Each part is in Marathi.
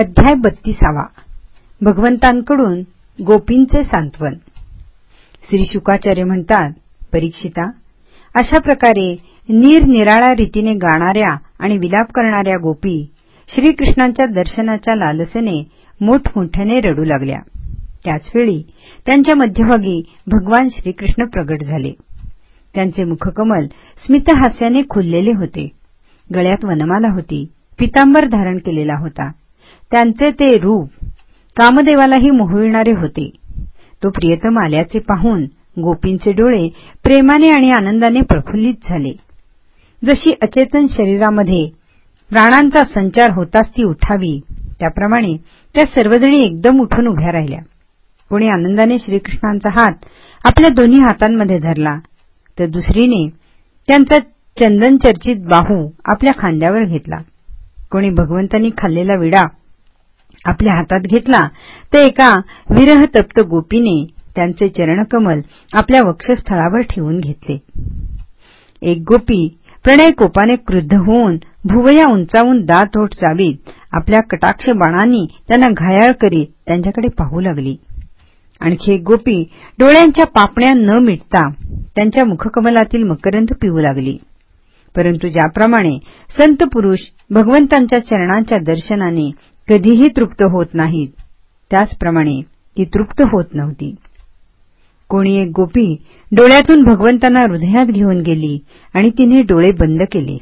अध्याय बत्तीसावा. भगवंतांकडून गोपींचे सांत्वन. श्री शुकाचार्य म्हणतात परीक्षिता अशा प्रकारे निरनिराळ्या रीतीने गाणाऱ्या आणि विलाप करणाऱ्या गोपी श्रीकृष्णांच्या दर्शनाच्या लालसेने मोठमोठ्याने रडू लागल्या. त्याचवेळी त्यांच्या मध्यभागी भगवान श्रीकृष्ण प्रगट झाले. त्यांचे मुखकमल स्मितहास्याने खुललेले होते. गळ्यात वनमाला होती. पितांबर धारण केलेला होता. त्यांचे ते रूप कामदेवालाही मोहविणारे होते. तो प्रियतम आल्याचे पाहून गोपींचे डोळे प्रेमाने आणि आनंदाने प्रफुल्लित झाले. जशी अचेतन शरीरामध्ये प्राणांचा संचार होताच ती उठावी त्याप्रमाणे त्या सर्वजणी एकदम उठून उभ्या राहिल्या. कोणी आनंदाने श्रीकृष्णांचा हात आपल्या दोन्ही हातांमध्ये धरला तर दुसरीने त्यांचा चंदनचर्चित बाहू आपल्या खांद्यावर घेतला. कोणी भगवंतांनी खाल्लेला विडा आपल्या हातात घेतला ते एका विरहतप्त गोपीने त्यांचे चरणकमल आपल्या वक्षस्थळावर ठेवून घेतले. एक गोपी प्रणय कोपाने क्रुद्ध होऊन भुवया उंचावून दात ओठ चावीत आपल्या कटाक्ष बाणांनी त्यांना घायाळ करीत त्यांच्याकडे पाहू लागली. आणखी एक गोपी डोळ्यांच्या पापण्या न मिटता त्यांच्या मुखकमलातील मकरंद पिऊ लागली. परंतु ज्याप्रमाणे संत पुरुष भगवंतांच्या चरणांच्या दर्शनाने कधीही तृप्त होत नाहीत. त्याचप्रमाणे ती तृप्त होत नव्हती. कोणी एक गोपी डोळ्यातून भगवंतांना हृदयात घेऊन गेली आणि तिने डोळे बंद केले.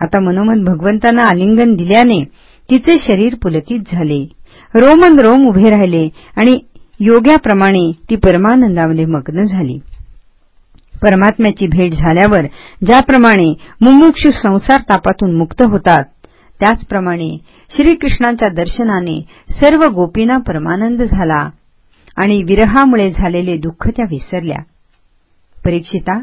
आता मनोमन भगवंतांना आलिंगन दिल्याने तिचे शरीर पुलकित झाले. रोमन रोम उभे राहिले आणि योग्याप्रमाणे ती परमानंदामध्ये मग्न झाली. परमात्म्याची भेट झाल्यावर ज्याप्रमाणे मुमुक्षू संसार तापातून मुक्त होतात त्याचप्रमाणे श्रीकृष्णांच्या दर्शनाने सर्व गोपींना परमानंद झाला आणि विरहामुळे झालेले दुःख त्या विसरल्या. परीक्षिता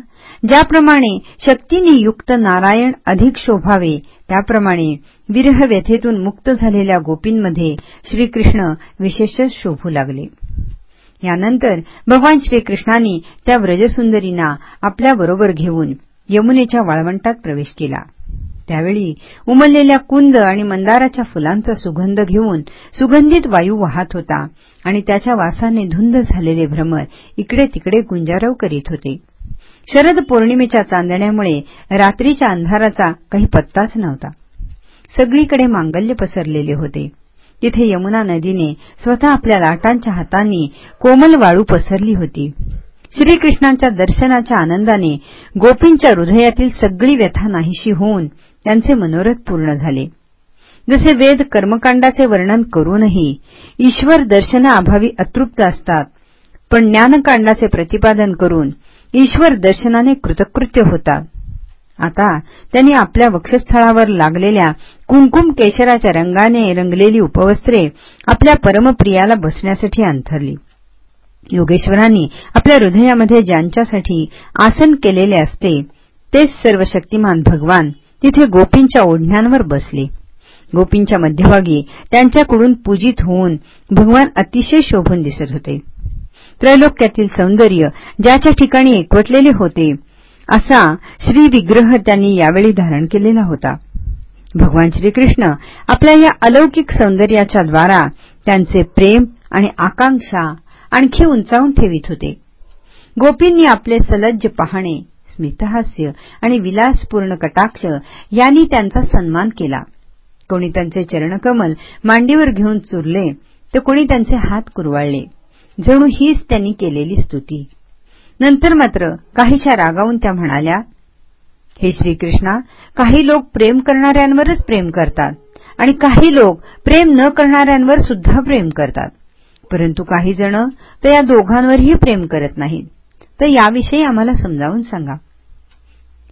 ज्याप्रमाणे शक्तीने युक्त नारायण अधिक शोभावे त्याप्रमाणे विरह व्यथेतून मुक्त झालेल्या गोपींमध्ये श्रीकृष्ण विशेषच शोभू लागले. यानंतर भगवान श्रीकृष्णांनी त्या व्रजसुंदरींना आपल्याबरोबर घेऊन यमुनेच्या वाळवंटात प्रवेश केला. त्यावेळी उमललेल्या कुंद आणि मंदाराच्या फुलांचा सुगंध घेऊन सुगंधित वायू वाहत होता आणि त्याच्या वासाने धुंद झालेले भ्रमर इकडे तिकडे गुंजारव करीत होते. शरद पौर्णिमेच्या चांदण्यामुळे रात्रीच्या अंधाराचा काही पत्ताच नव्हता. सगळीकडे मांगल्य पसरलेले होते. तिथे यमुना नदीने स्वतः आपल्या लाटांच्या हातांनी कोमल वाळू पसरली होती. श्रीकृष्णांच्या दर्शनाच्या आनंदाने गोपींच्या हृदयातील सगळी व्यथा नाहीशी होऊन त्यांचे मनोरथ पूर्ण झाले. जसे वेद कर्मकांडाचे वर्णन करूनही ईश्वर दर्शनाअभावी अतृप्त असतात पण ज्ञानकांडाचे प्रतिपादन करून ईश्वर दर्शनाने कृतकृत्य होतात. आता त्यांनी आपल्या वक्षस्थळावर लागलेल्या कुंकुम केशराच्या रंगाने रंगलेली उपवस्त्रे आपल्या परमप्रियाला बसण्यासाठी अंथरली. योगेश्वरांनी आपल्या हृदयामध्ये ज्यांच्यासाठी आसन केलेले असते तेच सर्व शक्तिमान भगवान तिथे गोपींच्या ओढण्यांवर बसले. गोपींच्या मध्यभागी त्यांच्याकडून पूजित होऊन भगवान अतिशय शोभून दिसत होते. त्रैलोक्यातील सौंदर्य ज्याच्या ठिकाणी एकवटलेले होते असा श्रीविग्रह त्यांनी यावेळी धारण केलेला होता. भगवान श्रीकृष्ण आपल्या या अलौकिक सौंदर्याच्या द्वारा त्यांचे प्रेम आणि आकांक्षा आणखी उंचावून ठेवित होते. गोपींनी आपले सलज्ज पाहणे स्मितहास्य आणि विलासपूर्ण कटाक्ष यांनी त्यांचा सन्मान केला. कोणी त्यांचे चरणकमल मांडीवर घेऊन चुरले तर कोणी त्यांचे हात कुरवाळले. जणू हीच त्यांनी केलेली स्तुती. नंतर मात्र काहीशा रागावून त्या म्हणाल्या हे श्रीकृष्णा काही लोक प्रेम करणाऱ्यांवरच प्रेम करतात आणि काही लोक प्रेम न करणाऱ्यांवर सुद्धा प्रेम करतात. परंतु काही जण तर या दोघांवरही प्रेम करत नाहीत. तर याविषयी आम्हाला समजावून सांगा.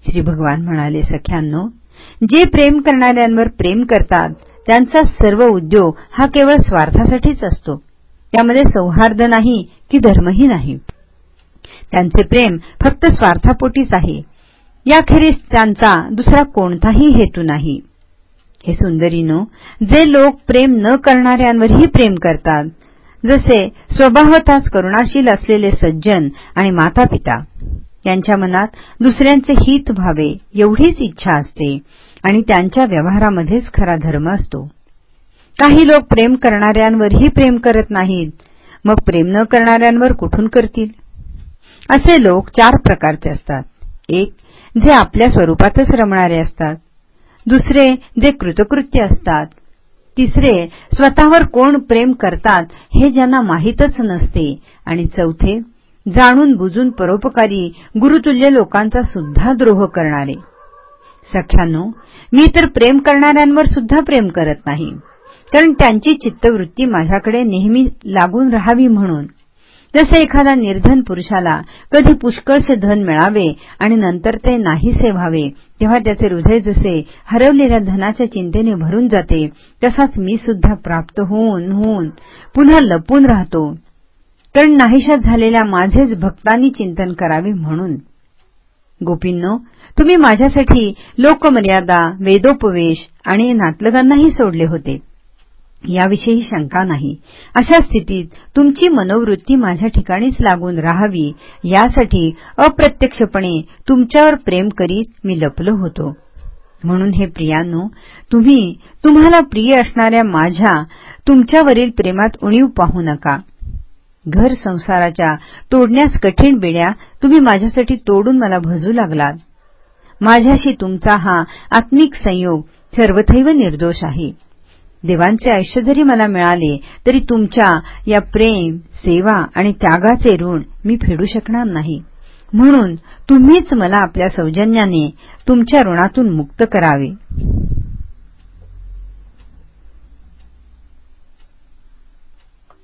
श्री भगवान म्हणाले सख्यांनो जे प्रेम करणाऱ्यांवर प्रेम करतात त्यांचा सर्व उद्योग हा केवळ स्वार्थासाठीच असतो. त्यामध्ये सौहार्द नाही की धर्मही नाही. त्यांचे प्रेम फक्त स्वार्थापोटीच आहे. याखेरीज त्यांचा दुसरा कोणताही हेतू नाही. हे सुंदरीनो जे लोक प्रेम न करणाऱ्यांवरही प्रेम करतात जसे स्वभावताच करुणाशील असलेले सज्जन आणि माता पिता यांच्या मनात दुसऱ्यांचे हित व्हावे एवढीच इच्छा असते आणि त्यांच्या व्यवहारामध्येच खरा धर्म असतो. काही लोक प्रेम करणाऱ्यांवरही प्रेम करत नाहीत. मग प्रेम न करणाऱ्यांवर कुठून करतील? असे लोक चार प्रकारचे असतात. एक जे आपल्या स्वरूपातच रमणारे असतात. दुसरे जे कृतकृत्य असतात. तिसरे स्वतःवर कोण प्रेम करतात हे ज्यांना माहीतच नसते. आणि चौथे जाणून बुजून परोपकारी गुरुतुल्य लोकांचा सुद्धा द्रोह करणारे. सख्यानो मी तर प्रेम करणाऱ्यांवर सुद्धा प्रेम करत नाही. कारण त्यांची चित्तवृत्ती माझ्याकडे नेहमी लागून राहावी म्हणून. जसे एखादा निर्धन पुरुषाला कधी पुष्कळसे धन मिळावे आणि नंतर ते नाहीसे व्हावे तेव्हा त्याचे हृदय जसे हरवलेल्या धनाच्या चिंतेने भरून जाते तसाच मी सुद्धा प्राप्त होऊन होऊन पुन्हा लपून राहतो. कारण नाहीशात झालेल्या माझेच भक्तांनी चिंतन करावे म्हणून. गोपींनो तुम्ही माझ्यासाठी लोकमर्यादा वेदोपवेश आणि नातलगांनाही सोडले होते. याविषयी शंका नाही. अशा स्थितीत तुमची मनोवृत्ती माझ्या ठिकाणीच लागून राहावी यासाठी अप्रत्यक्षपणे तुमच्यावर प्रेम करीत मी लपलो होतो. म्हणून हे प्रियांनो तुम्ही तुम्हाला प्रिय असणाऱ्या माझ्या तुमच्यावरील प्रेमात उणीव पाहू नका. घर संसाराच्या तोडण्यास कठीण बेड्या तुम्ही माझ्यासाठी तोडून मला भजू लागलात. माझ्याशी तुमचा हा आत्मिक संयोग सर्वथैव निर्दोष आहे. देवांचे आयुष्य जरी मला मिळाले तरी तुमच्या या प्रेम सेवा आणि त्यागाचे ऋण मी फेडू शकणार नाही. म्हणून तुम्हीच मला आपल्या सौजन्याने तुमच्या ऋणातून मुक्त करावे.